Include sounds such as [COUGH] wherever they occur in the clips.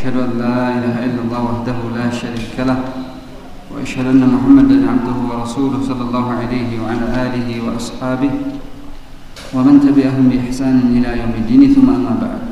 وأشهد أن لا إله إلا الله وحده لا شريك له وأشهد أن محمدا عبده ورسوله صلى الله عليه وعلى آله وأصحابه ومن تبعهم بإحسان إلى يوم الدين ثم أما بعد.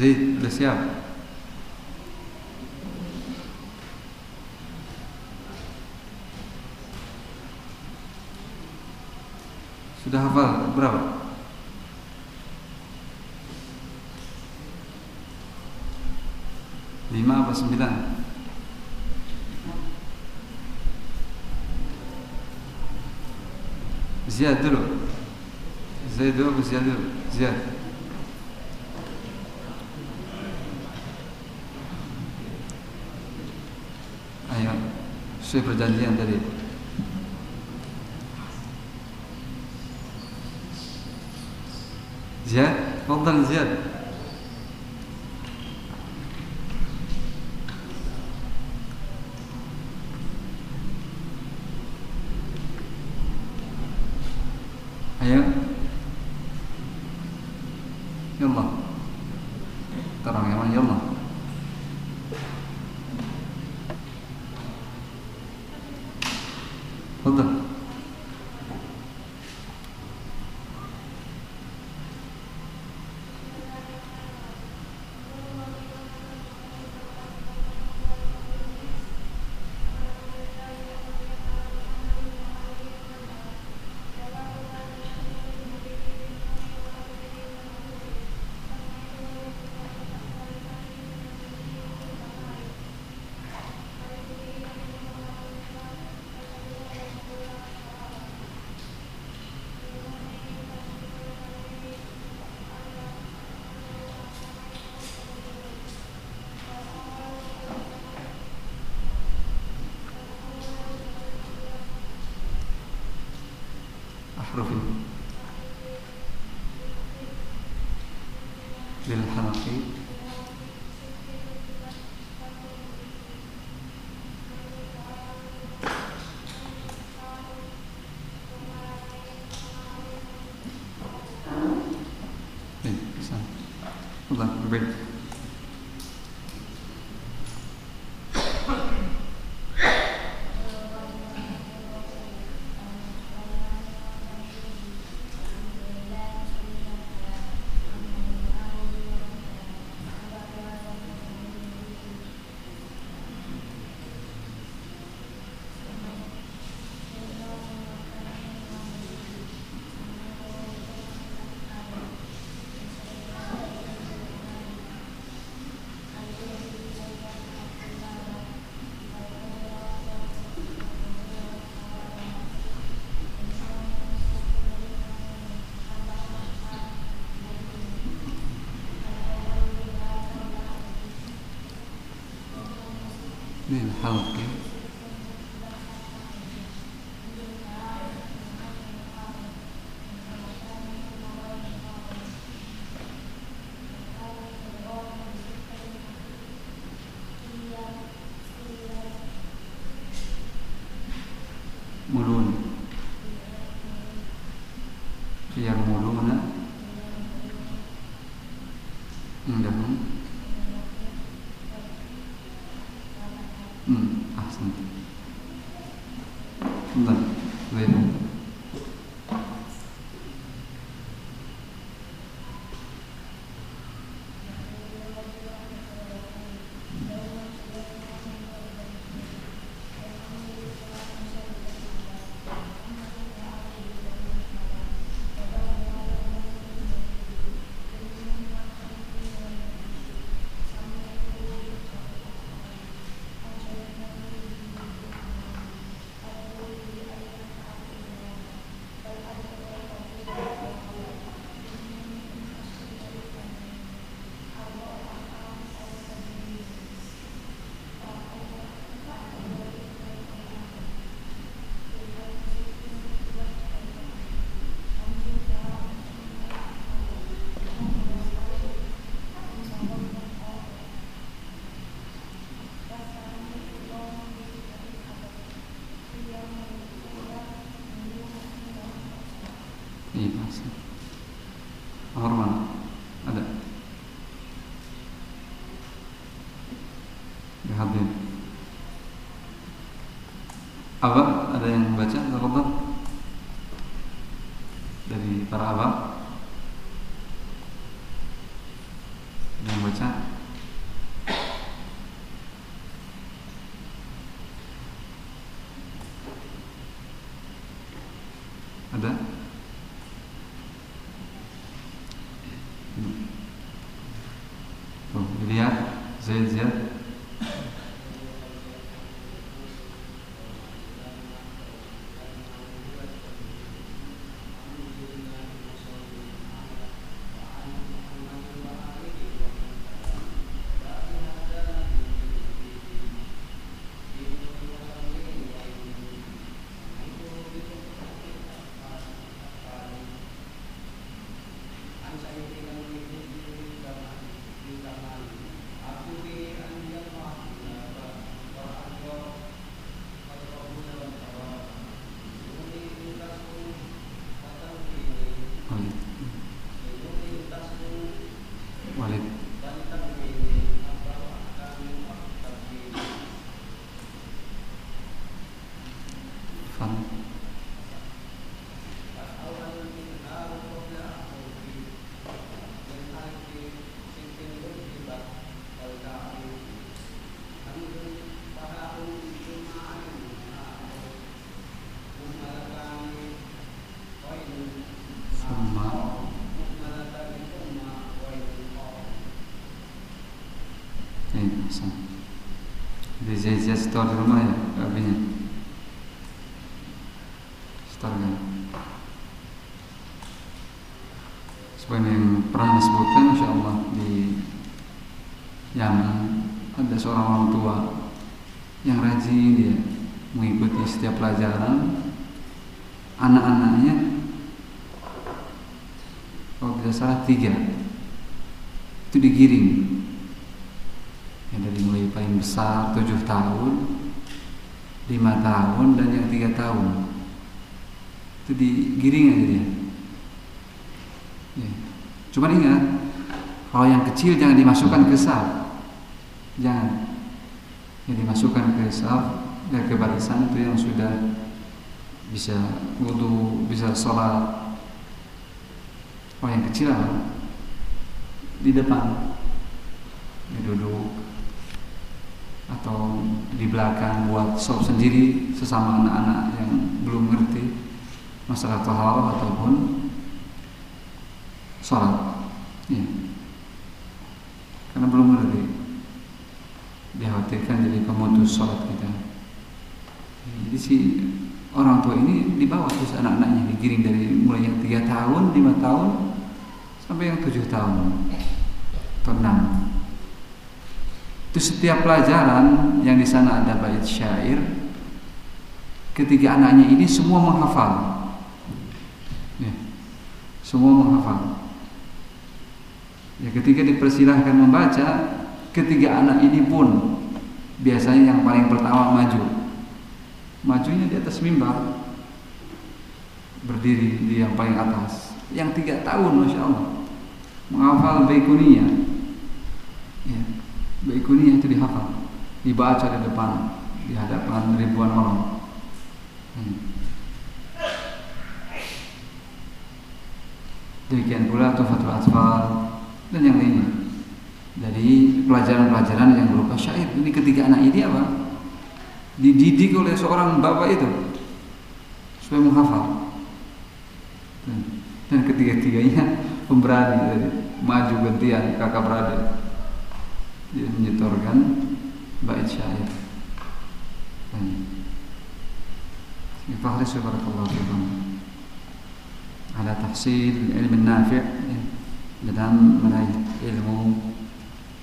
Zaid, siap? Sudah hafal berapa? Lima apa sembilan? Ziyad dulu Zaid dulu Ziyad dulu? Ziyad Ayo Sesuai perjanjian tadi Ziyad بين الحواقب Apa? Ada yang baca? Tafadhal. Dari para abang. Ada yang baca? Ada? Tuh, lihat Zaid Zaid Walid Walid Fan Summa Iya, Hasan. Zaid store di rumah ya, abinya. Store kan. Sebagai yang pernah disebutkan, insya Allah di Yaman ada seorang orang tua yang rajin dia mengikuti setiap pelajaran anak-anaknya kalau tidak salah tiga itu digiring ya dari mulai paling besar tujuh tahun lima tahun dan yang tiga tahun. Itu digiring aja dia. Ya. cuman ingat kalau yang kecil jangan dimasukkan ke saf. Jangan. Yang dimasukkan ke saf ya ke barisan itu yang sudah bisa wudhu bisa sholat. Kalau yang kecil di depan. Dia duduk atau di belakang buat sop sendiri sesama anak-anak yang belum ngerti masalah taharah ataupun sholat. Ya. karena belum ngerti. Dikhawatirkan jadi pemutus sholat kita. Jadi si orang tua ini dibawa terus anak-anaknya digiring dari mulai yang tiga tahun lima tahun sampai yang tujuh tahun atau enam Itu setiap pelajaran yang di sana ada bait syair, ketiga anaknya ini semua menghafal. Ya, semua menghafal. Ya, ketika dipersilahkan membaca, ketiga anak ini pun biasanya yang paling pertama maju. Majunya di atas mimbar, berdiri di yang paling atas. Yang tiga tahun, masya Allah, menghafal baikunia. Ya, baikunia itu dihafal, dibaca di depan, di hadapan ribuan orang. Hmm. Demikian pula Tufatul Atfal dan yang lainnya dari pelajaran-pelajaran yang berupa syair. Ini ketiga anak ini apa? Dididik oleh seorang bapak itu supaya menghafal dan ketiga-tiganya pemberani maju gantian kakak beradik menyetorkan bait syair فاحرصوا بارك الله فيكم على تحصيل العلم النافع dalam meraih ilmu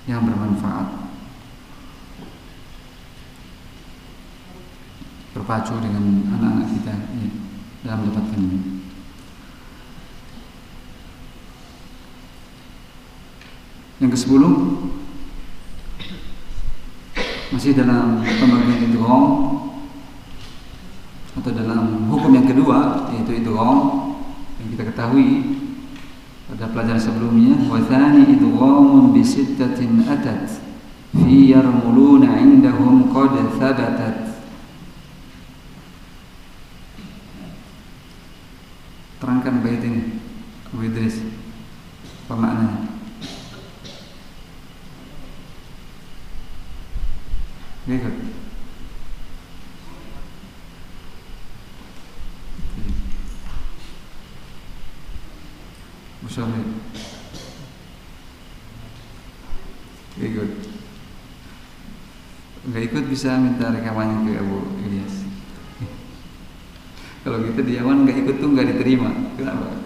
yang bermanfaat berpacu dengan anak-anak kita ya, dalam mendapatkannya. Yang ke-10 masih dalam pembagian idgham atau dalam hukum yang kedua yaitu idgham yang kita ketahui pada pelajaran sebelumnya wa thani idghamun bi sittatin atat fi yarmuluna indahum qad thabatat. Terangkan bait ini Abu Idris apa Ikut. Musafir. Ikut. Enggak ikut bisa minta rekamannya ke Abu Ilyas. [LAUGHS] Kalau kita di Yaman nggak ikut tuh nggak diterima. Kenapa?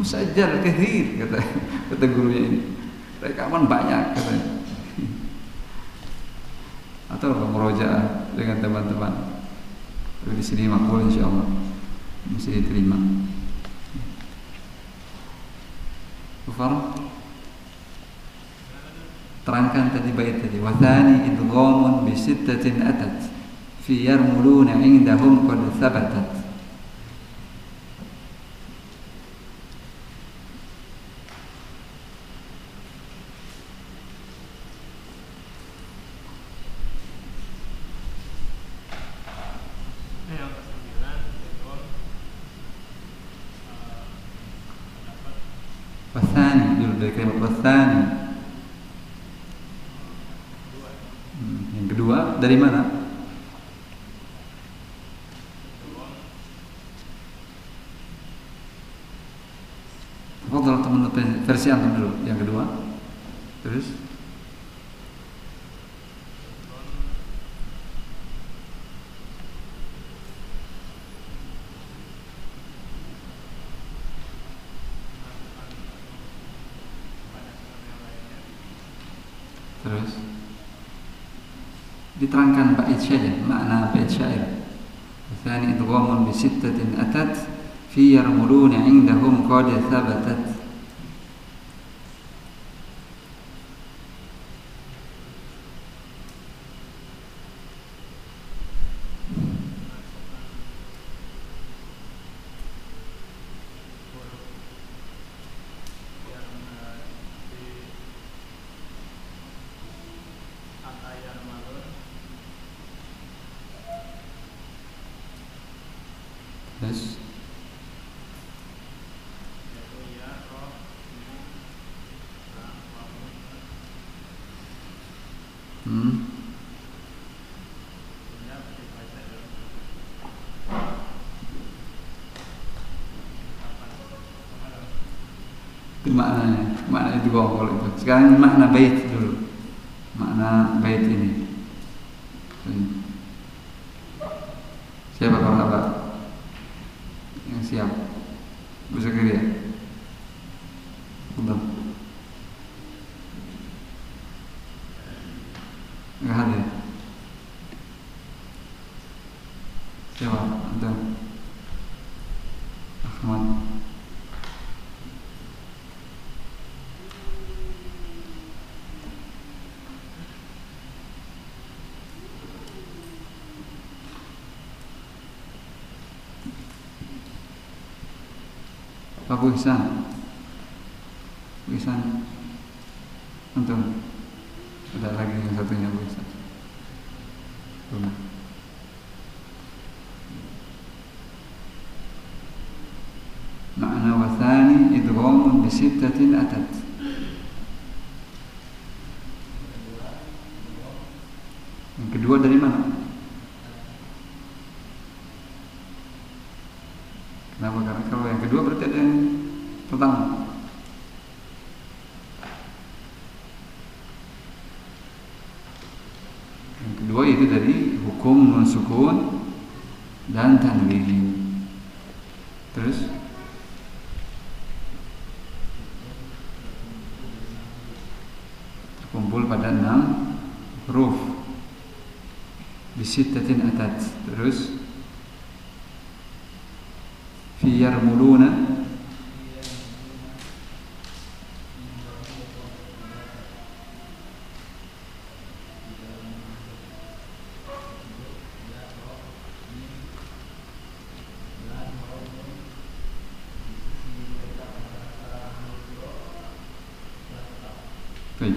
Musajjal kehir kata kata gurunya ini. Rekaman banyak katanya meroja dengan teman-teman. Di sini makbul insya Allah mesti diterima. Kufar terangkan tadi bait tadi wathani idghamun bi sittatin atat fi yarmuluna indahum qad thabatat bait syair makna bait syair الثاني إدغام بستة أتت في يرملون عندهم قد ثبتت. Maknanya. Makna bawah kalau itu sekarang makna bait dulu makna bait ini siapa kalau apa yang siap bisa kiri ya belum Abu Ihsan Untuk Ada lagi yang satunya Abu Ihsan Rumah Makna wathani idghamun bisittatin atat kedua itu dari hukum non sukun dan tanwin. Terus? Terkumpul pada enam huruf. Bisittatin atat. Terus fi yarmuluna Baik.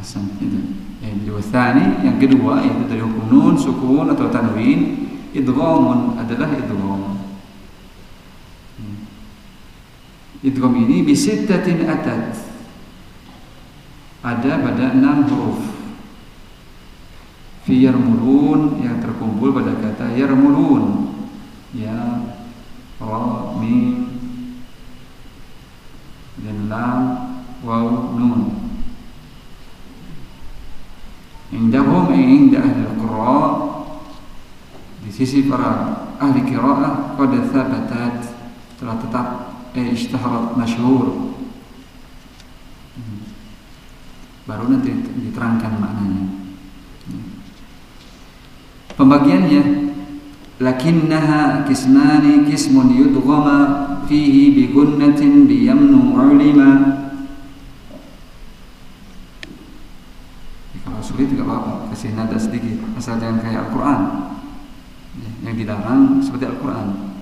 Hasan itu. Yang kedua tsani, yang kedua itu dari hukum nun, sukun atau tanwin, idghamun adalah idgham. Hmm. Idgham ini bisittatin atat. Ada pada enam huruf. Fi yarmulun yang terkumpul pada kata yarmulun. Ya, sisi para ahli qiraah qad thabatat telah tetap eh ishtaharat masyhur. Baru nanti diterangkan maknanya. Pembagiannya lakinnaha kismani kismun yudghama fihi bi gunnatin bi yamnu ulima. Kalau sulit tidak apa-apa kasih nada sedikit. Asal jangan kayak Al-Quran yang dilarang seperti Al-Quran.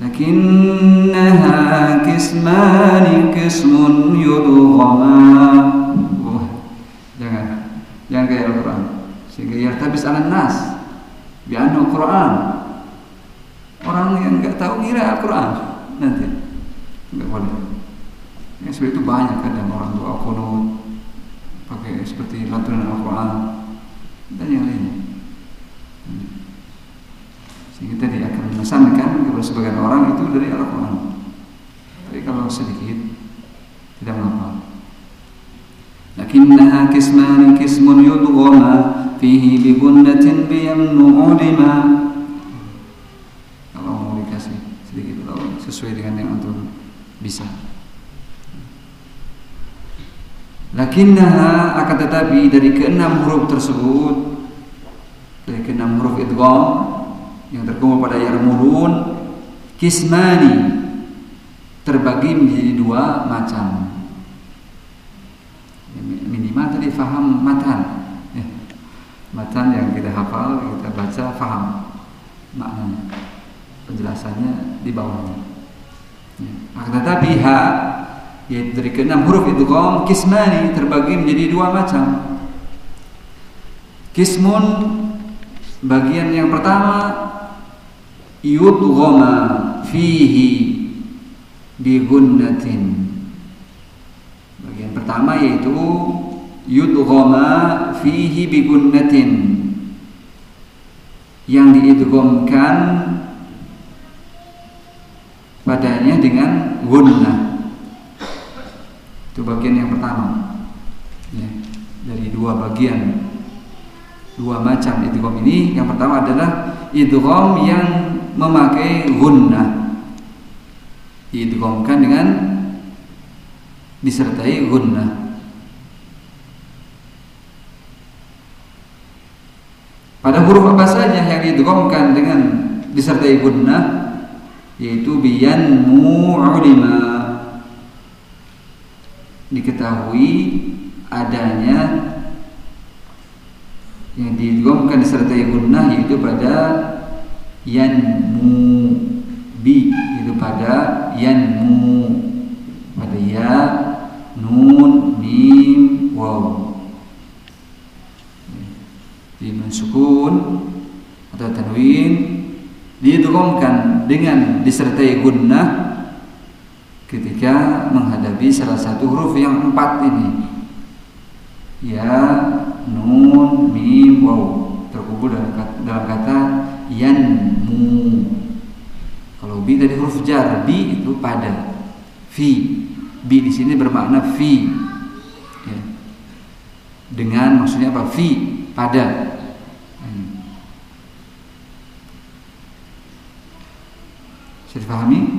Lakinnaha kismani kismun yudghama. Oh, jangan jangan kayak Al-Quran. Sehingga yartabis ala nas Al-Quran. Orang yang nggak tahu ngira Al-Quran nanti nggak boleh. Yang seperti itu banyak kadang orang doa kunut pakai seperti lantunan Al-Quran dan yang lainnya sehingga tadi akan memesankan kepada sebagian orang itu dari Al-Quran. Tapi kalau sedikit tidak mengapa kismun yudghama fihi bi gunnatin bi yamnu ulima kalau mau dikasih sedikit kalau sesuai dengan yang antum bisa. Lakinnaha akan tetapi dari keenam huruf tersebut dari keenam huruf idgham terkumpul pada yarmulun kismani terbagi menjadi dua macam. Minimal tadi faham matan. Ya. Matan yang kita hafal, kita baca, faham maknanya. Penjelasannya di bawahnya. Ya. Akan tetapi ha yaitu dari keenam huruf itu kaum kismani terbagi menjadi dua macam. Kismun bagian yang pertama yudghama fihi bi gunnatin. Bagian pertama yaitu yudghama fihi bi gunnatin yang diidghamkan padanya dengan gunnah itu bagian yang pertama. Ya, dari dua bagian. Dua macam idgham ini. Yang pertama adalah idgham yang memakai gunnah diidghamkan dengan disertai gunnah pada huruf apa saja yang diidghamkan dengan disertai gunnah yaitu biyan mu'ulima. Diketahui adanya yang diidghamkan disertai gunnah yaitu pada yan mu bi itu pada yanmu. Pada ya nun mim waw. Di atau tanwin diidghamkan dengan disertai gunnah ketika menghadapi salah satu huruf yang empat ini. Ya nun mim waw. Terkumpul dalam kata yanmu. Kalau bi tadi huruf jar bi itu pada. Fi. Bi di sini bermakna fi. Ya. dengan maksudnya apa? Fi pada. Bisa dipahami?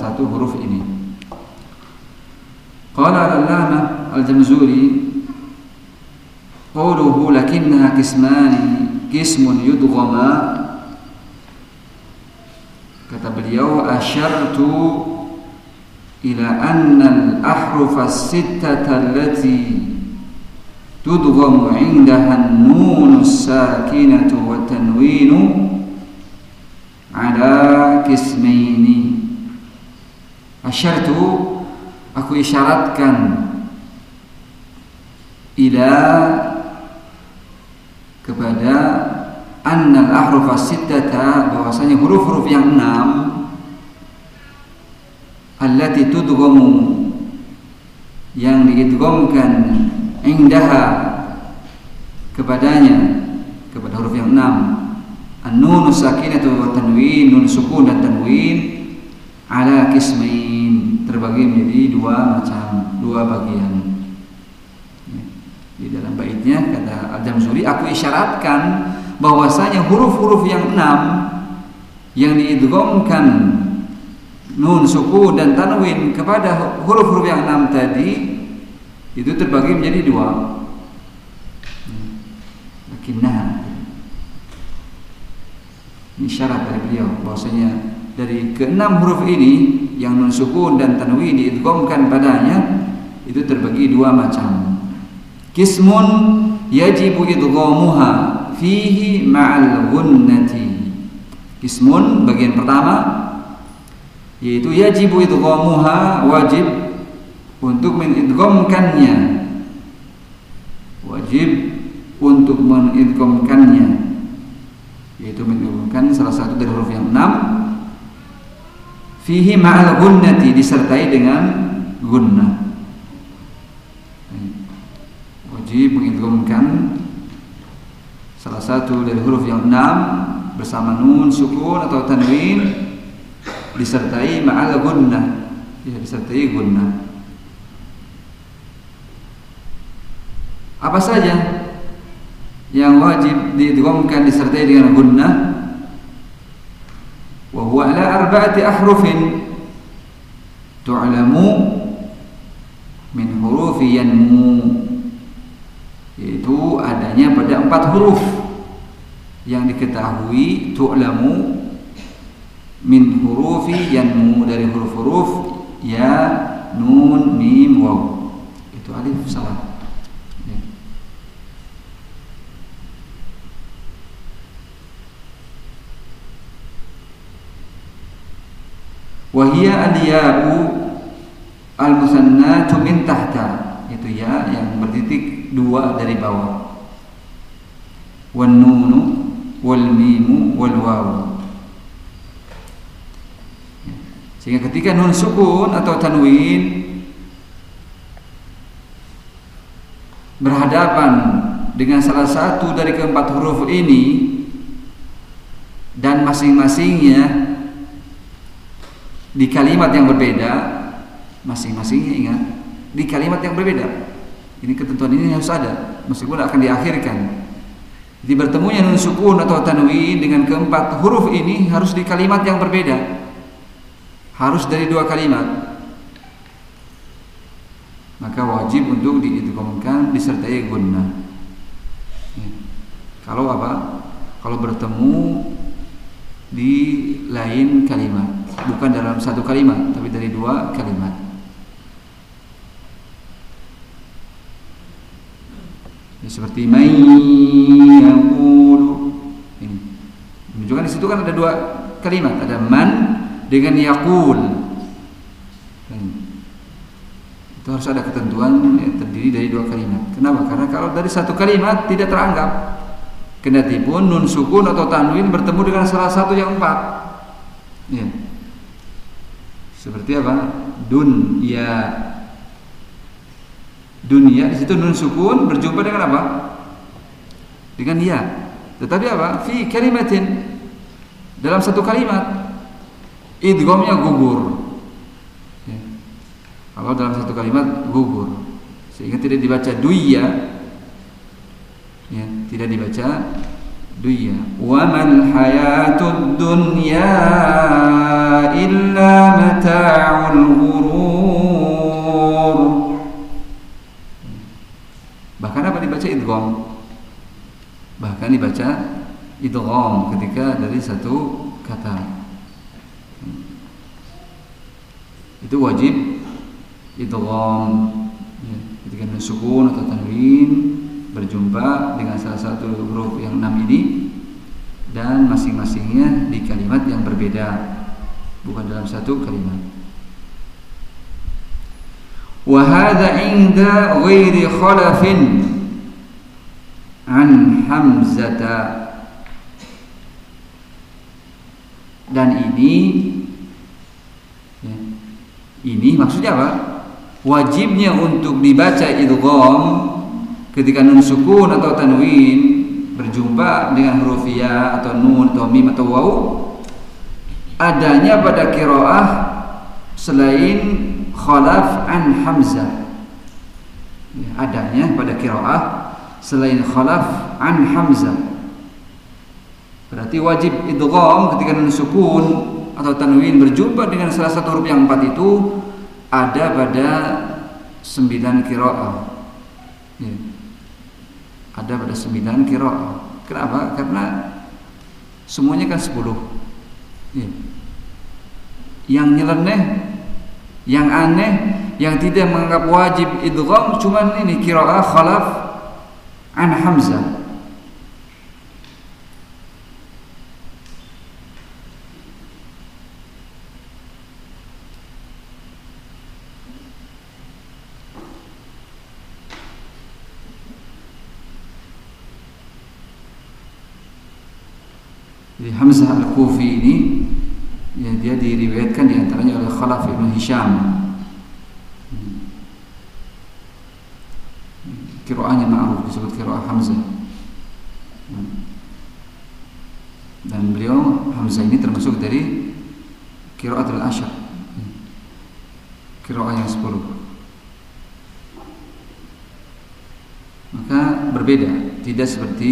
satu huruf ini. Qala al-lama al-Jamzuri Qawluhu lakinna kismani kismun يدغما kata beliau asyartu ila anna al-ahruf as-sittata allati tudghamu 'indaha an-nun as-sakinatu wa tanwinu ala qismaini asyartu aku isyaratkan ila kepada annal ahrufa sittata bahwasanya huruf-huruf yang enam allati tudghamu yang diidghamkan indaha kepadanya kepada huruf yang enam. An-nun sakinatu wa tanwin nun sukun dan tanwin ala kismain terbagi menjadi dua macam dua bagian. Di dalam baitnya kata Al-Jamzuri aku isyaratkan bahwasanya huruf-huruf yang enam yang diidghamkan nun sukun dan tanwin kepada huruf-huruf yang enam tadi itu terbagi menjadi dua. Lakinnah ini syarat dari beliau bahwasanya dari keenam huruf ini yang nun sukun dan tanwin diidghamkan padanya itu terbagi dua macam. Kismun yajibu idghamuha fihi ma'al gunnati kismun bagian pertama yaitu yajibu idghamuha wajib untuk mengidghamkannya wajib untuk mengidghamkannya yaitu mengidghamkan salah satu dari huruf yang enam fihi ma'al gunnati disertai dengan gunnah. Wajib mengidghamkan salah satu dari huruf yang enam bersama nun sukun atau tanwin disertai ma'al gunnah. Ya disertai gunnah. Apa saja yang wajib diidghamkan disertai dengan gunnah arba'ati ahrufin. Tu'lamu min hurufi yanmu. Yaitu adanya pada empat huruf. Yang diketahui tu'lamu min hurufi yanmu. Dari huruf-huruf ya nun mim waw. Itu alif salah Wahia aliyabu al-musannatu min tahta. Itu ya yang bertitik dua dari bawah. Wan nunu wal mimu wal wawu sehingga ketika nun sukun atau tanwin berhadapan dengan salah satu dari keempat huruf ini dan masing-masingnya di kalimat yang berbeda masing-masingnya ingat di kalimat yang berbeda ini ketentuan ini harus ada meskipun akan diakhirkan jadi bertemunya nun sukun atau tanwin dengan keempat huruf ini harus di kalimat yang berbeda harus dari dua kalimat maka wajib untuk diidghamkan disertai gunnah. Ya. Kalau apa? Kalau bertemu di lain kalimat, bukan dalam satu kalimat, tapi dari dua kalimat. Ya, seperti may yaqulu ini. Menunjukkan di situ kan ada dua kalimat, ada man dengan yaqul. Itu harus ada ketentuan yang terdiri dari dua kalimat. Kenapa? Karena kalau dari satu kalimat tidak teranggap. Kendati pun nun sukun atau tanwin bertemu dengan salah satu yang empat. Ya. Seperti apa? Dunya. Dunia di situ nun sukun berjumpa dengan apa? Dengan ya. Tetapi apa? Fi kalimatin dalam satu kalimat idghamnya gugur kalau dalam satu kalimat gugur sehingga tidak dibaca duya ya tidak dibaca duya wa mal hayatud dunya illa mata'ul ghurur. Bahkan apa dibaca? Idgham. Bahkan dibaca idgham ketika dari satu kata. Itu wajib idgham. Ya, ketika sukun atau tanwin berjumpa dengan salah satu huruf yang enam ini dan masing-masingnya di kalimat yang berbeda bukan dalam satu kalimat. Wa inda ghairi khalafin an hamzata. Dan ini ya, ini maksudnya apa? Wajibnya untuk dibaca idgham ketika nun sukun atau tanwin berjumpa dengan huruf ya atau nun atau mim atau waw adanya pada kiroah selain khalaf an hamzah. Ya, adanya pada kiroah selain khalaf an hamzah. Berarti wajib idgham ketika nun sukun atau tanwin berjumpa dengan salah satu huruf yang empat itu ada pada sembilan kiroah. Ya. Ada pada sembilan kiroah kenapa? karena semuanya kan sepuluh ya. yang nyeleneh yang aneh yang tidak menganggap wajib idgham cuman ini kiroah khalaf an hamzah Jadi Hamzah Al-Kufi ini ya dia diriwayatkan di antaranya oleh Khalaf ibn Hisham. Kiroahnya ma'ruf disebut kiroah Hamzah. Dan beliau Hamzah ini termasuk dari al Ashar. Kiroah yang sepuluh. Maka berbeda, tidak seperti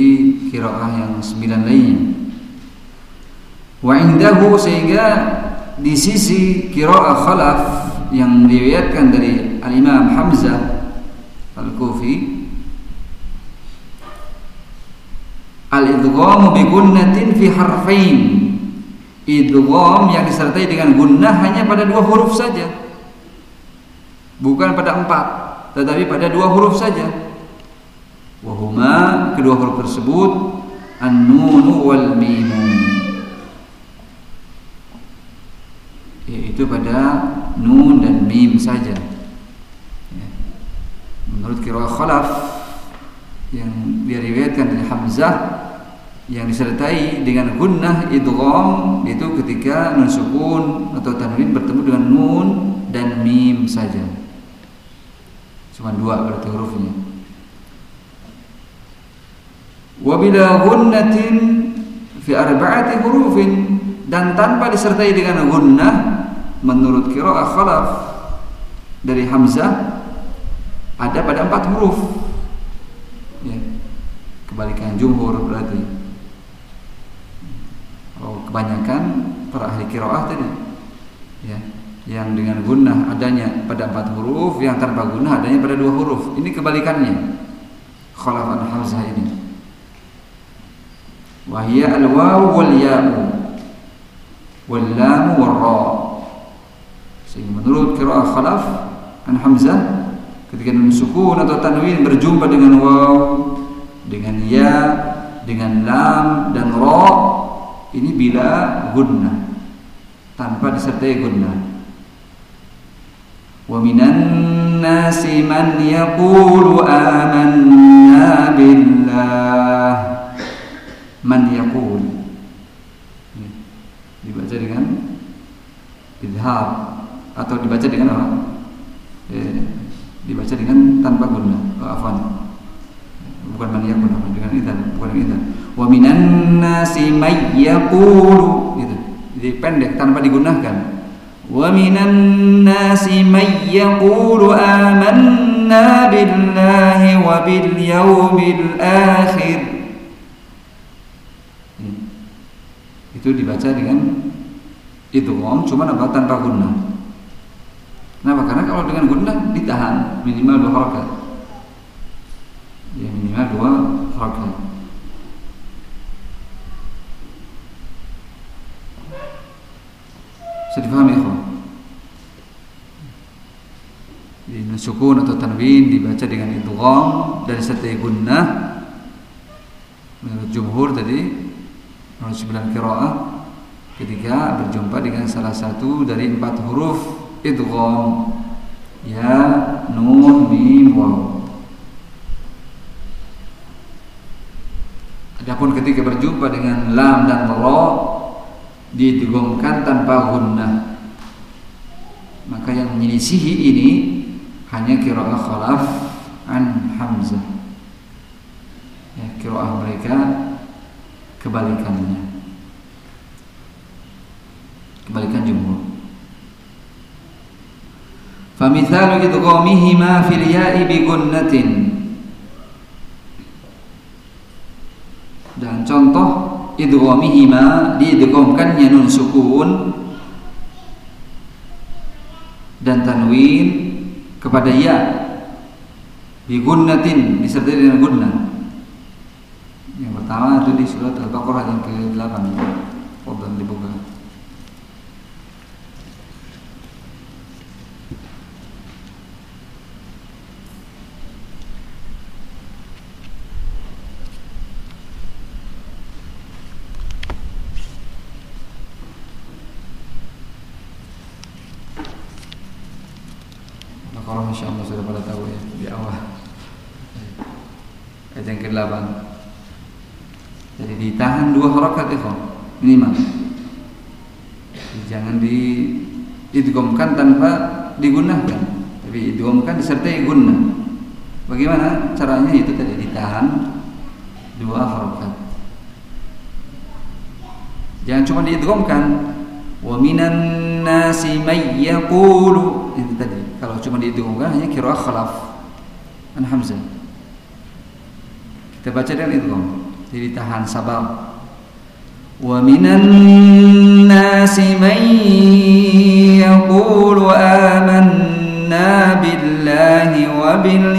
kiroah yang sembilan lainnya wa indahu sehingga di sisi qiraah khalaf yang diriwayatkan dari al-Imam Hamzah Al-Kufi al-idgham bi gunnatin fi harfain. Idgham yang disertai dengan gunnah hanya pada dua huruf saja. Bukan pada empat tetapi pada dua huruf saja. Wahuma kedua huruf tersebut an-nun wal mim yaitu pada nun dan mim saja. Ya. Menurut kira khalaf yang diriwayatkan dari Hamzah yang disertai dengan gunnah idgham itu ketika nun sukun atau tanwin bertemu dengan nun dan mim saja. Cuma dua berarti hurufnya. wa bila gunnatin fi arba'ati hurufin dan tanpa disertai dengan gunnah menurut qiraah khalaf dari Hamzah ada pada empat huruf. Ya. kebalikan jumhur berarti. Oh, kebanyakan para ahli qiraah tadi. Ya yang dengan gunnah adanya pada empat huruf yang tanpa gunnah adanya pada dua huruf. Ini kebalikannya. Khalaf an Hamzah ini. Wahia al waw wal ya'u. Wal ra sehingga menurut qiraah khalaf an Hamzah ketika nun sukun atau tanwin berjumpa dengan waw dengan ya dengan lam dan ra ini bila gunnah tanpa disertai gunnah. Wa minan nasi man yaqulu amanna billah. Man yaqulu dibaca dengan idhar atau dibaca dengan apa? Eh, dibaca dengan tanpa guna, oh, afan. Bukan man yakun, dengan idhar, bukan dengan idhar. Wa minan nasi may yaqulu gitu. Jadi pendek tanpa digunakan. Wa minan nasi may yaqulu amanna billahi wa bil yawmil akhir itu dibaca dengan itu om cuma apa tanpa guna kenapa? Karena kalau dengan guna ditahan minimal dua harakat ya minimal dua harakat bisa dipahami ya di sukun atau tanwin dibaca dengan idgham dan sertai gunnah. Menurut jumhur tadi menurut sembilan kiroah ketika berjumpa dengan salah satu dari empat huruf idgham ya nun mim waw. Adapun ketika berjumpa dengan lam dan ra didghamkan tanpa gunnah maka yang menyelisihi ini hanya kiraah khalaf an hamzah. Ya mereka kebalikannya. Kebalikan jumhur Famithalu idghamihima fil ya'i bi gunnatin Dan contoh idghamihima diidghamkannya nun sukun dan tanwin kepada ya bi gunnatin disertai dengan gunnah yang pertama itu di surat Al-Baqarah yang ke-8. Fadlan dibuka. Al-Baqarah Masya Allah sudah pada tahu ya di awal. Ayat yang ke-8 jadi ditahan dua harakat itu minimal. Jadi jangan di idgomkan tanpa digunakan, tapi idgomkan disertai guna. Bagaimana caranya itu tadi ditahan dua harakat. Jangan cuma diidgomkan. Wa minan nasi may yaqulu itu tadi. Kalau cuma diidgomkan hanya kira khalaf an hamzah. Kita baca dengan idgham jadi tahan sabar wa minan nasi man yaqulu amanna billahi wa bil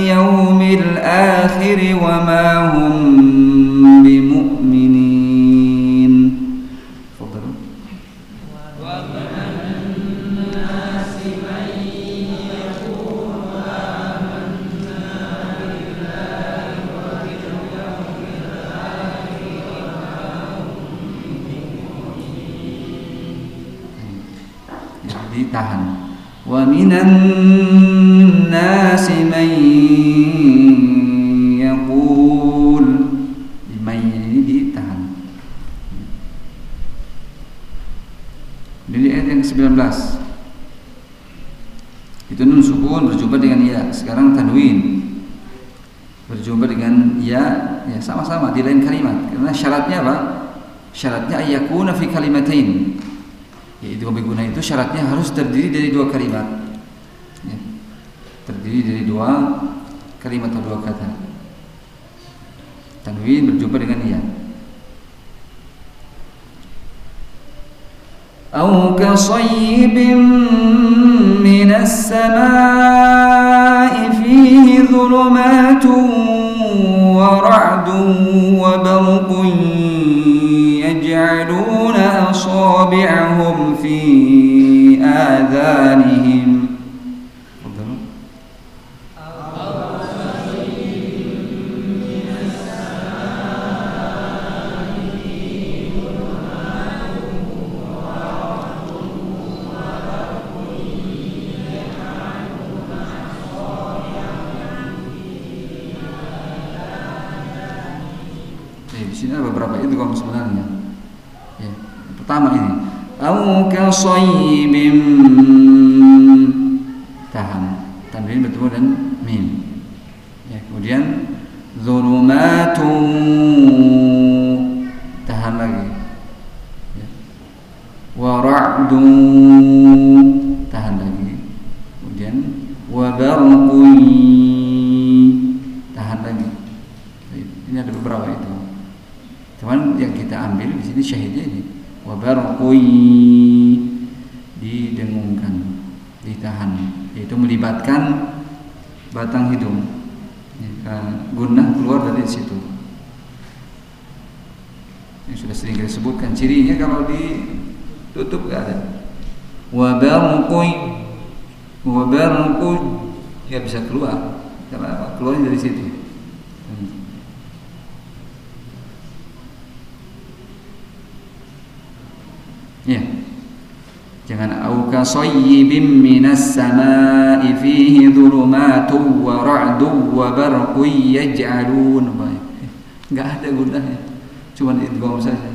tanwin bertemu dan mim ya, kemudian zulumatu tahan lagi. Ya. wa ra'du tahan lagi. Kemudian wa barqun. Tahan lagi. Ini ada beberapa itu. Cuman yang kita ambil di sini syahidnya ini. Wa barqun. Ditahan yaitu melibatkan batang hidung. Ya, guna keluar dari situ. Yang sudah sering kita sebutkan. Cirinya kalau ditutup gak ada. Wabarqui wabarqui ya bisa keluar. Karena keluar dari situ. Ya. Yeah. Jangan minas sama'i fihi dhulumatun wa ra'dun wa barqun yaj'alun. Enggak ada gunanya. Cuma idgham saja.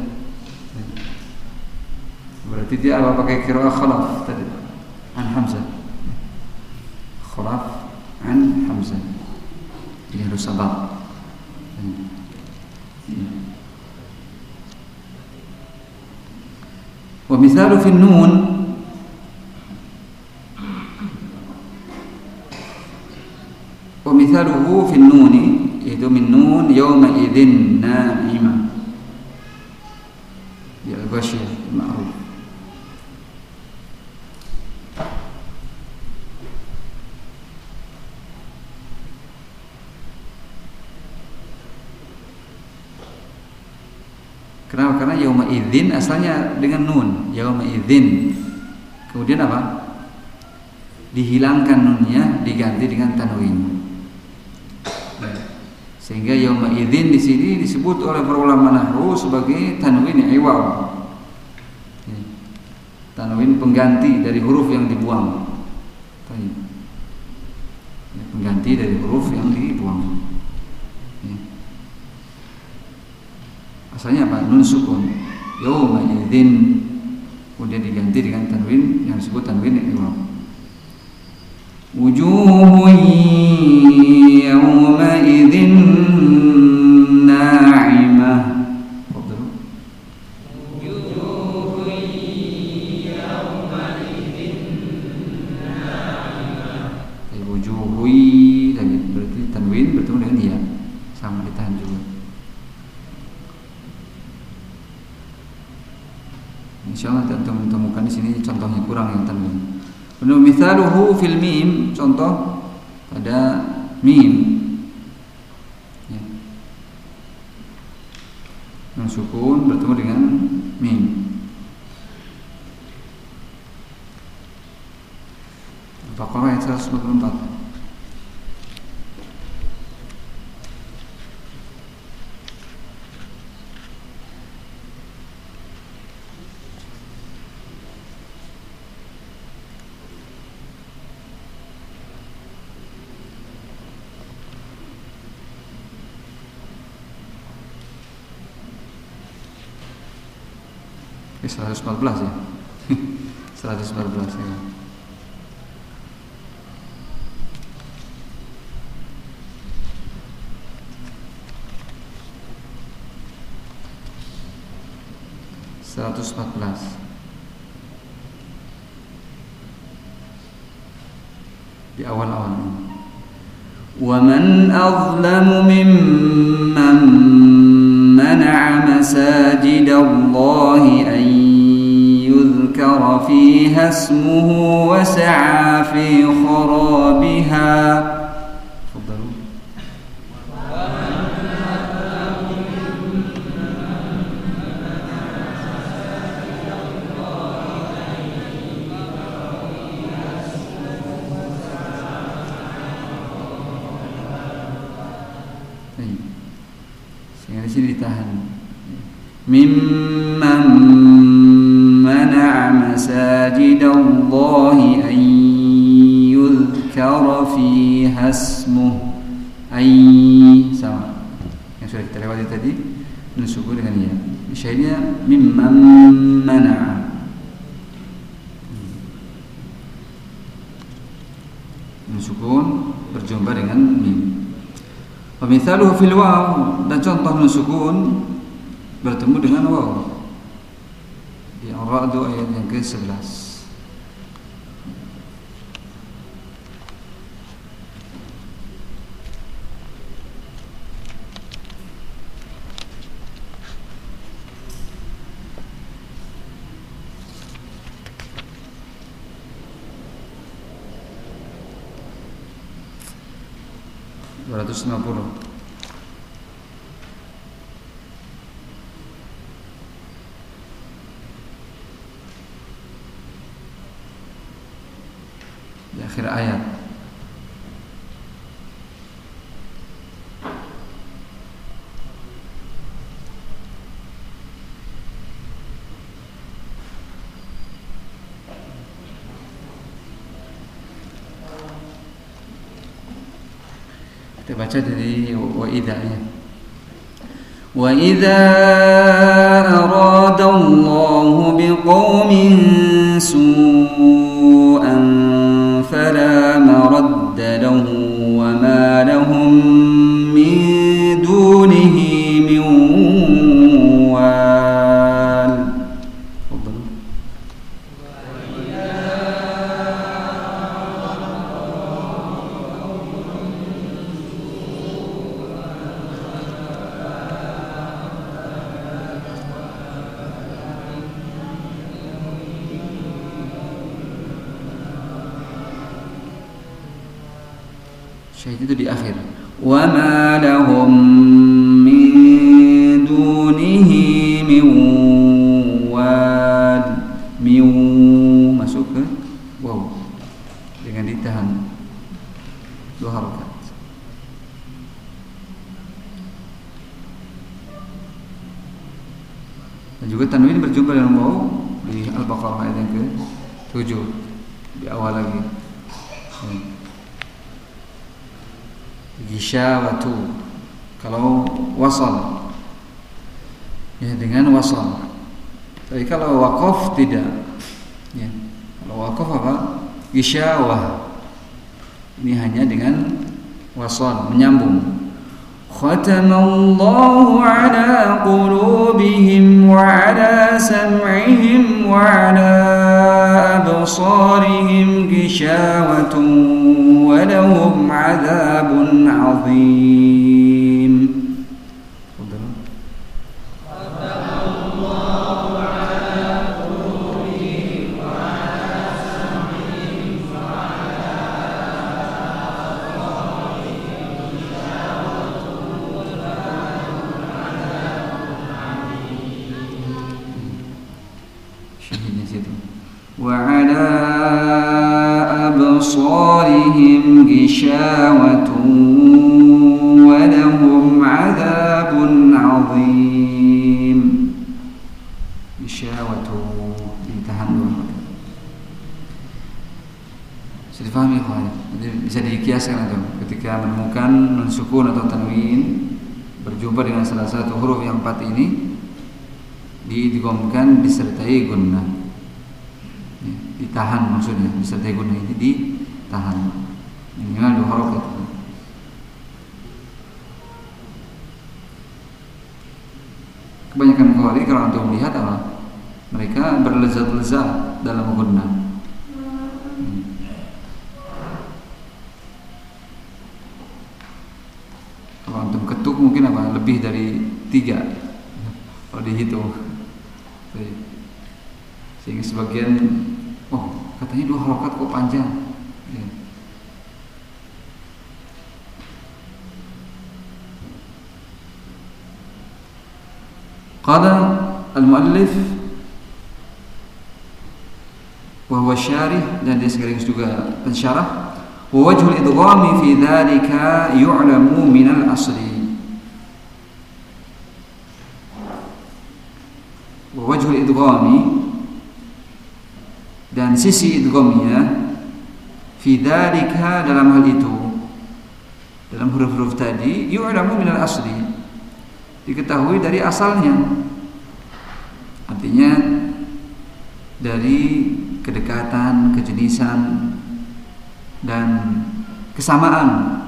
Berarti dia apa pakai kira khalaf tadi? An Hamzah. Khalaf an Hamzah. Ini harus sabar. ومثال في النون mithluhu fin nuni itu min nun yawma idzin naima ya al-ghasyi ma'ruf Kenapa? Karena yauma idzin asalnya dengan nun, yauma idzin. Kemudian apa? Dihilangkan nunnya diganti dengan tanwin. Sehingga yauma idzin di sini disebut oleh para ulama nahwu sebagai tanwin iwaw. Ya. Tanwin pengganti dari huruf yang dibuang. Ya, pengganti dari huruf yang dibuang. Ya. Asalnya apa? Nun sukun. Yauma idzin kemudian diganti dengan tanwin yang disebut tanwin iwaw. Wujuhun yawma ناعمة 114 ya 114 ya seratus empat belas di awal-awal ومن أظلم ممن منع مساجد الله أن يذكر فيها اسمه وسعى في خرابها. ممن مساجد الله أن يذكر فيها اسمه أي sama yang sudah kita lewati tadi nusuku dengan ya syahidnya mimman mana'a nusukun berjumpa dengan mim Pemithaluhu fil waw dan contoh nusukun bertemu dengan waw di Ar-Ra'd ayat yang ke-11 250 akhir ayat Kita baca dari wa idza ya. Wa idza arada Allah biqaumin su'an غشاوة ولهم عذاب عظيم غشاوة ditahan dulu bisa difahami Jadi bisa dikiaskan itu ketika menemukan nun sukun atau tanwin berjumpa dengan salah satu huruf yang empat ini diidghamkan disertai gunnah ditahan maksudnya disertai guna ini ditahan kawali kalau antum melihat apa? Mereka berlezat-lezat dalam gunna kalau antum ketuk mungkin apa? Lebih dari tiga. Kalau dihitung. Sehingga sebagian oh katanya dua harokat kok panjang. Ya. Qala al-muallif wa huwa syarih dan dia sekaligus juga pensyarah. Wa wajhul idghami fi dzalika yu'lamu min al-asli. Wa wajhul idghami dan sisi idghamnya fi dzalika dalam hal itu dalam huruf-huruf tadi yu'lamu min al-asli. Diketahui dari asalnya dari kedekatan, kejenisan dan kesamaan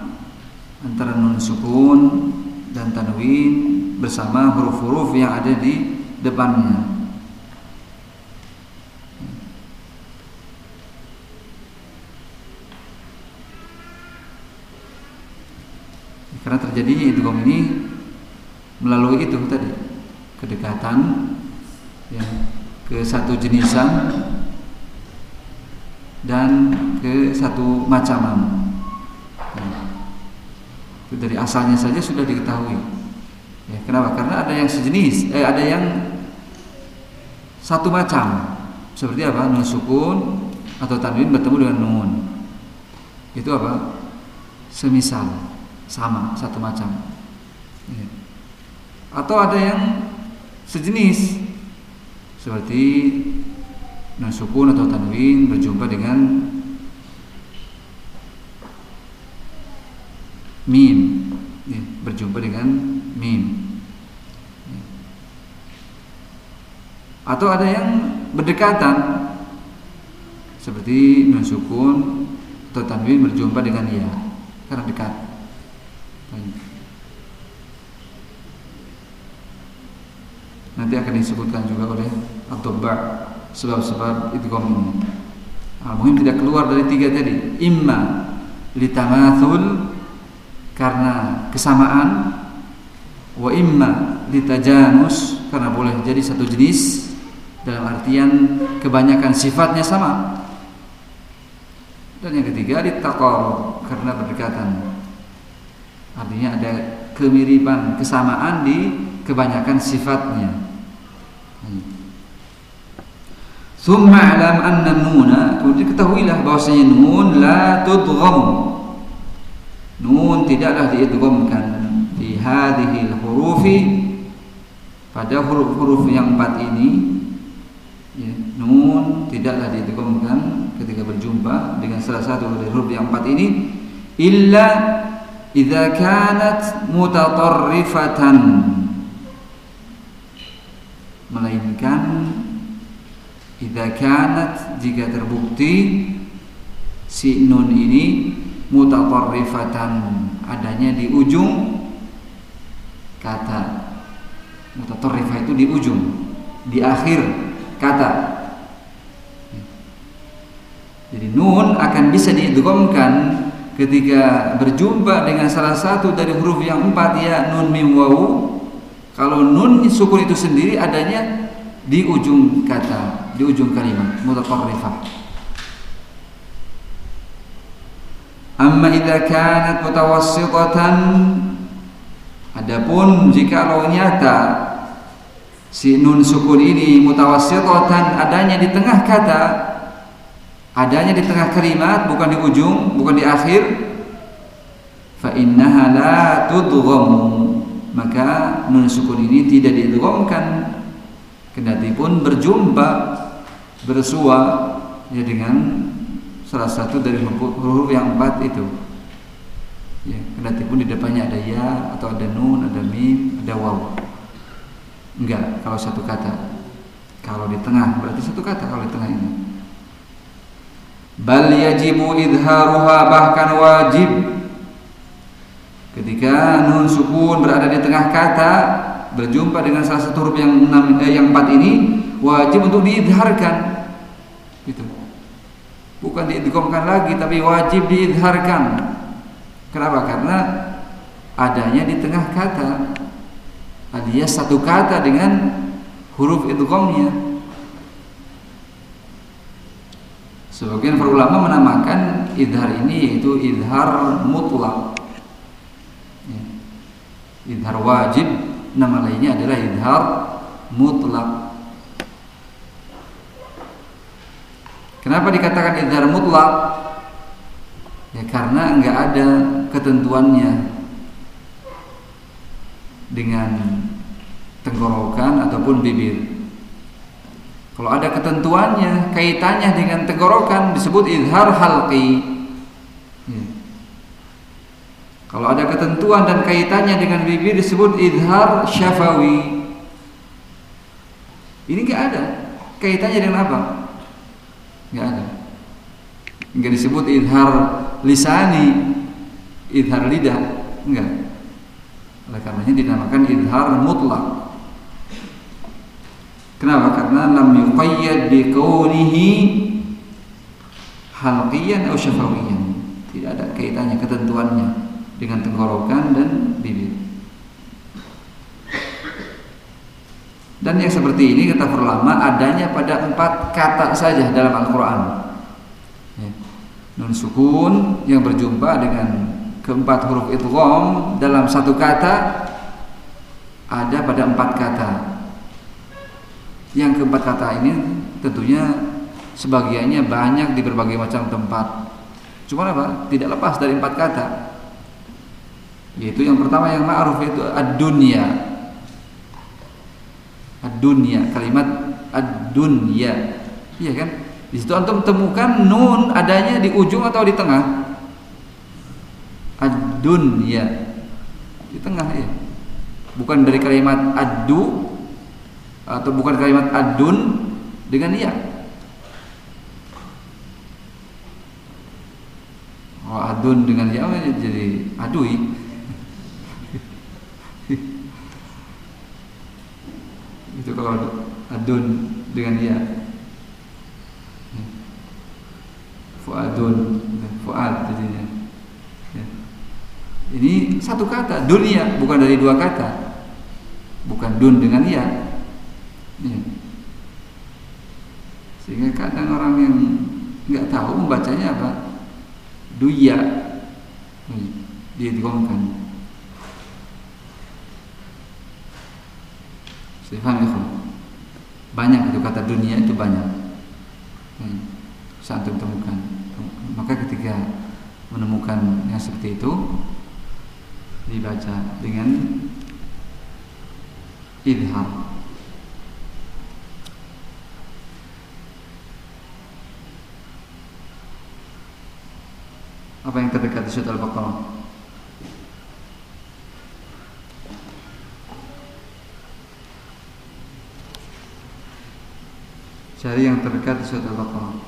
antara nun sukun dan tanwin bersama huruf-huruf yang ada di depannya. Karena terjadinya idgham ini melalui itu tadi kedekatan ya, ke satu jenisan dan ke satu macaman. Ya. itu dari asalnya saja sudah diketahui. Ya, kenapa? Karena ada yang sejenis eh, ada yang satu macam. Seperti apa? Nun sukun atau tanwin bertemu dengan nun. Itu apa? Semisal sama satu macam. Ya. Atau ada yang sejenis seperti nasukun atau tanwin berjumpa dengan mim ya, berjumpa dengan mim ya. atau ada yang berdekatan. Seperti nasukun atau tanwin berjumpa dengan ya karena dekat. Nanti akan disebutkan juga oleh Abdullah sebab-sebab ini. Nah, mungkin tidak keluar dari tiga tadi. Imma litamathul karena kesamaan wa imma litajanus karena boleh jadi satu jenis dalam artian kebanyakan sifatnya sama. Dan yang ketiga ditaqar karena berdekatan. Artinya ada kemiripan, kesamaan di kebanyakan sifatnya. Thumma alam anna nuna. Kemudian ketahuilah bahwasanya nun la tudgham. Nun tidaklah diidghamkan Di hadihil hurufi Pada huruf-huruf yang empat ini ya, Nun tidaklah diidghamkan Ketika berjumpa dengan salah satu dari huruf yang empat ini. Illa Idza kanat mutatarrifatan. Melainkan Idza kanat jika terbukti si nun ini mutatarrifatan adanya di ujung kata. Mutatarrifah itu di ujung, di akhir kata. Jadi nun akan bisa diidghamkan ketika berjumpa dengan salah satu dari huruf yang empat ya nun mim wawu. Kalau nun sukun itu sendiri adanya di ujung kata di ujung kalimat mutatarrifah amma idza kanat mutawassitatan adapun jika lo nyata si nun sukun ini mutawassitatan adanya di tengah kata adanya di tengah kalimat bukan di ujung bukan di akhir fa innaha la tudghamu. Maka nun sukun ini tidak diidghamkan. Kendati pun berjumpa bersua ya dengan salah satu dari huruf yang empat itu. Ya kendati pun di depannya ada ya atau ada nun ada mim ada waw. Enggak kalau satu kata. Kalau di tengah berarti satu kata kalau di tengah ini. Bal yajibu idharuha bahkan wajib. Ketika nun sukun berada di tengah kata berjumpa dengan salah satu huruf yang enam eh, yang empat ini wajib untuk diidharkan. Gitu. Bukan diidghamkan lagi tapi wajib diidharkan. Kenapa? Karena adanya di tengah kata. Alias satu kata dengan huruf idghamnya sebagian para ulama menamakan idhar ini yaitu idhar mutlak. Ya. idhar wajib. Nama lainnya adalah idhar mutlak Kenapa dikatakan idhar mutlak? Ya karena enggak ada ketentuannya dengan tenggorokan ataupun bibir. Kalau ada ketentuannya, kaitannya dengan tenggorokan disebut idhar halqi. Ya. Kalau ada ketentuan dan kaitannya dengan bibir disebut idhar syafawi. Ini enggak ada kaitannya dengan apa? Nggak ada. Nggak disebut idhar lisani idhar lidah enggak oleh karenanya dinamakan idhar mutlak. Kenapa? Karena lam yuqayyad bi kaunihi halqiyan atau syafawiyan. Tidak ada kaitannya ketentuannya dengan tenggorokan dan bibir Dan yang seperti ini kata ulama adanya pada empat kata saja dalam Al-Quran. Ya. Nun sukun yang berjumpa dengan keempat huruf idgham dalam satu kata ada pada empat kata. Yang keempat kata ini tentunya sebagiannya banyak di berbagai macam tempat. Cuma apa? Tidak lepas dari empat kata. Yaitu yang pertama yang ma'ruf itu ad-dunya ad-dunya, kalimat ad-dunya. Iya kan? Di situ antum temukan nun adanya di ujung atau di tengah? Ad-dunya. Di tengah ya. Bukan dari kalimat adu atau bukan kalimat adun dengan iya. Oh, adun dengan ya jadi adui. [LAUGHS] itu kalau adun dengan ya. Fuadun fuad jadinya. Ya. ini satu kata dunia bukan dari dua kata. Bukan dun dengan ya, ya. sehingga kadang orang yang nggak tahu membacanya apa? Duya. Dia digomkan paham ya Banyak itu kata dunia itu banyak. Hmm. Saat temukan. Maka ketika menemukan yang seperti itu dibaca dengan idhar apa yang terdekat di surat Al-Baqarah Cari yang terdekat di surat Al-Baqarah.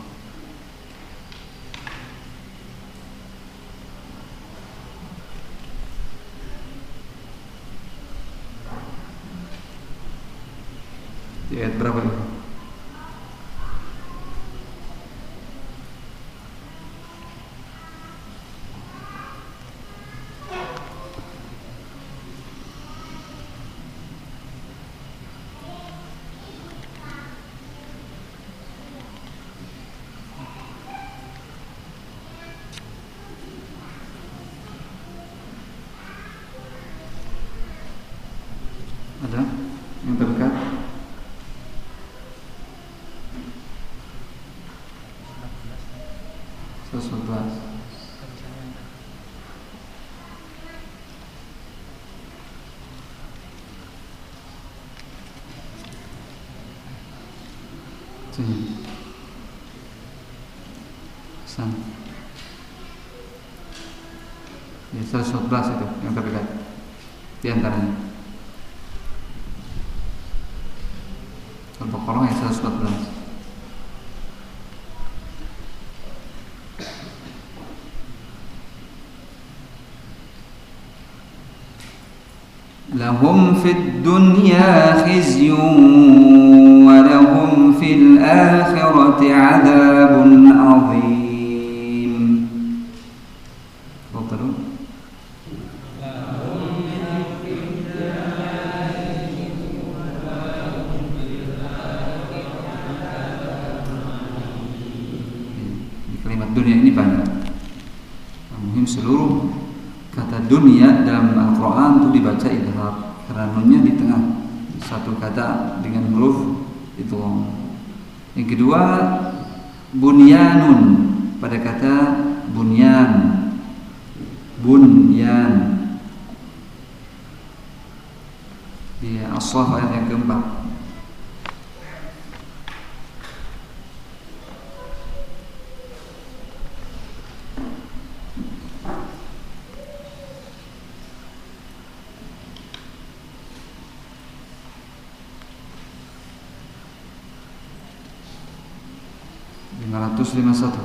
Di ayat ini? Ya, 114 itu yang terdekat di antaranya. Al-Baqarah yang 114. لهم في الدنيا خزي ولهم dunia canon. Satu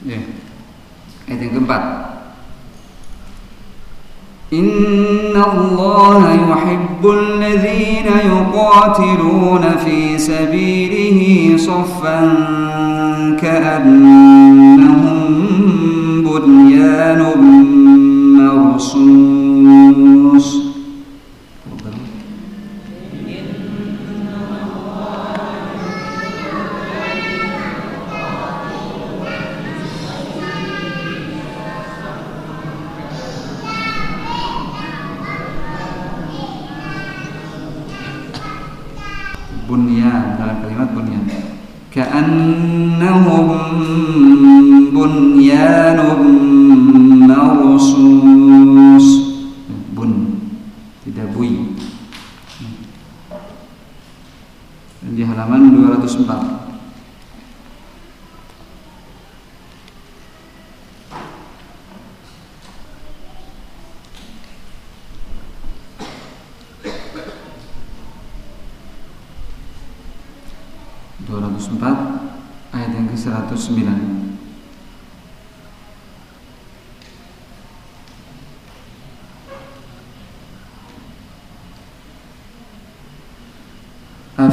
Ya. Ayat yang keempat. Inna Allah yuhibbul ladhina yuqatiluna fi sabilihi saffan ka'annahum bunyanun marsus. أنهم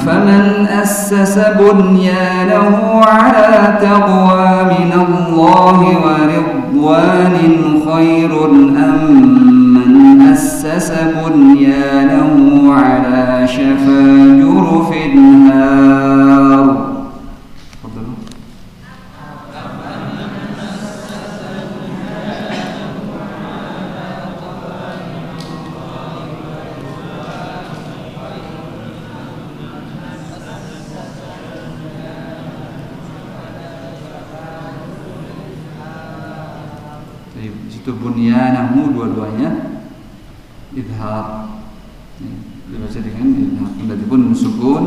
أفمن أسس بنيانه على تقوى من الله ورضوان خير أم من أسس بنيانه على شفا جرف هار bunyanahu dua-duanya. Idhar dibaca dengan idhar berarti pun sukun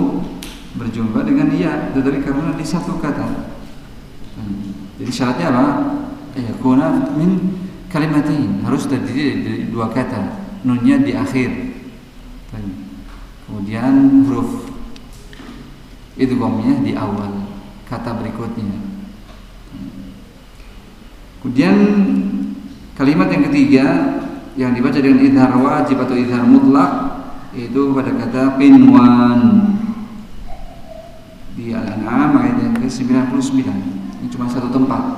berjumpa dengan iya. Tetapi karena di satu kata. Jadi syaratnya apa? Ya kuna min kalimatin harus terdiri dari dua kata. Nunnya di akhir. Kemudian huruf. Itu komnya di awal. Kata berikutnya. Kemudian Kalimat yang ketiga yang dibaca dengan idhar wajib atau idhar mutlak itu pada kata pinwan di Al-An'am ayat yang ke-99. Ini cuma satu tempat.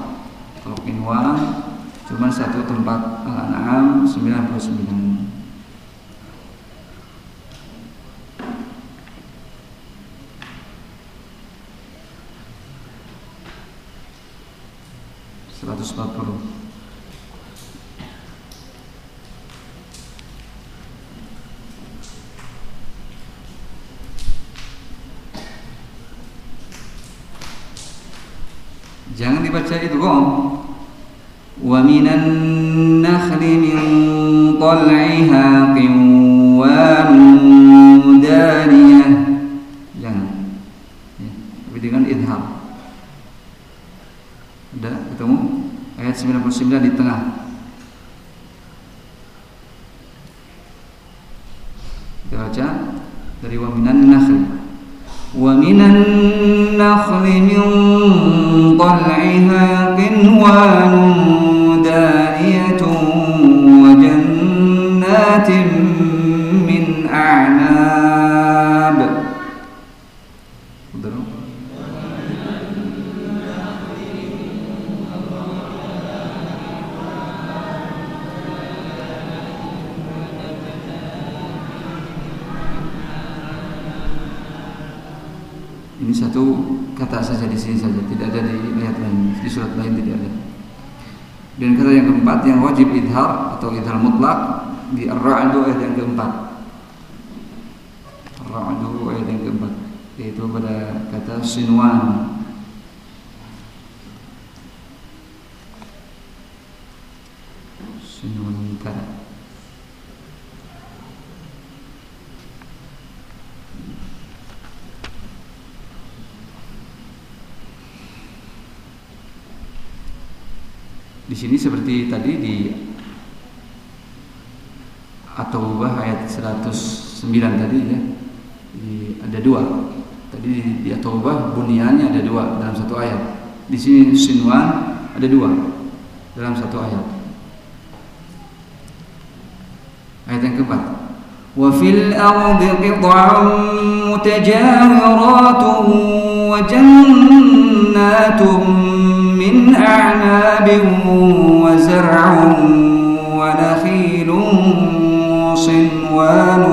Kalau pinwan cuma satu tempat Al-An'am 99. Ini satu kata saja di sini saja, tidak ada di ayat lain, di surat lain tidak ada. Dan kata yang keempat yang wajib idhar atau idhar mutlak di Ar-Ra'd ayat yang keempat. Ar-Ra'd ayat yang keempat yaitu pada kata. Sinwan kata. Di sini seperti tadi di atau ubah ayat 109 tadi ya. Di, ada dua. Tadi di, di atau ubah buniannya ada dua dalam satu ayat. Di sini sinwan ada dua dalam satu ayat. Ayat yang keempat. Wa fil ardi qit'un من أعناب وزرع ونخيل صنوان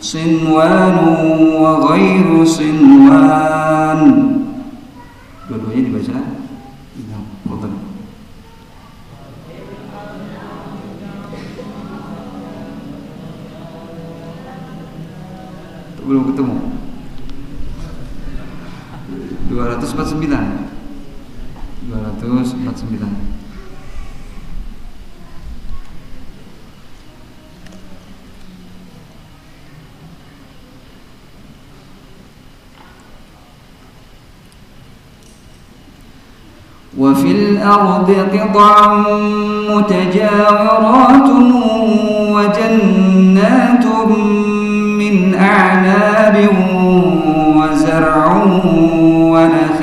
صنوان وغير صنوان dua-duanya dibaca Fadal. belum ketemu 249 249 وفي الأرض قطع متجاورات وجنات من أعناب وزرع ونخيل.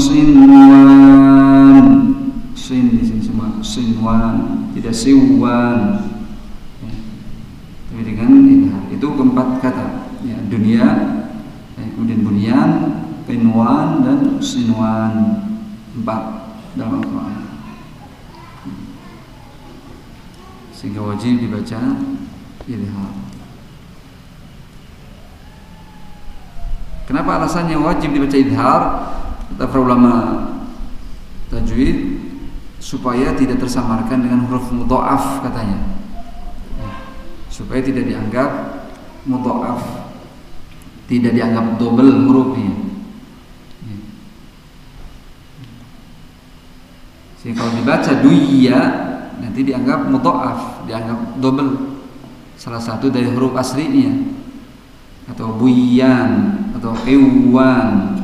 sinwan. Sin di sini semua sinwan tidak siwan. Ya. tapi dengan inhar itu keempat kata. Ya, dunia ya, kemudian bunian, penuan dan sinwan. Empat dalam Al-Quran. Sehingga wajib dibaca ilham. Kenapa alasannya wajib dibaca idhar? Para ulama tajwid supaya tidak tersamarkan dengan huruf mudhaaf katanya. Supaya tidak dianggap mudhaaf. Tidak dianggap double hurufnya. Sehingga kalau dibaca duya nanti dianggap mudhaaf, dianggap double. Salah satu dari huruf aslinya atau buyan atau kewan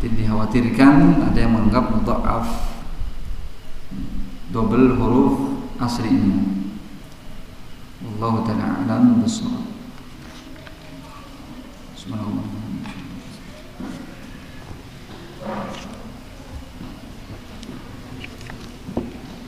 jadi dikhawatirkan ada yang menganggap muta'af double huruf aslinya Allah taala alam bisawab Subhanallah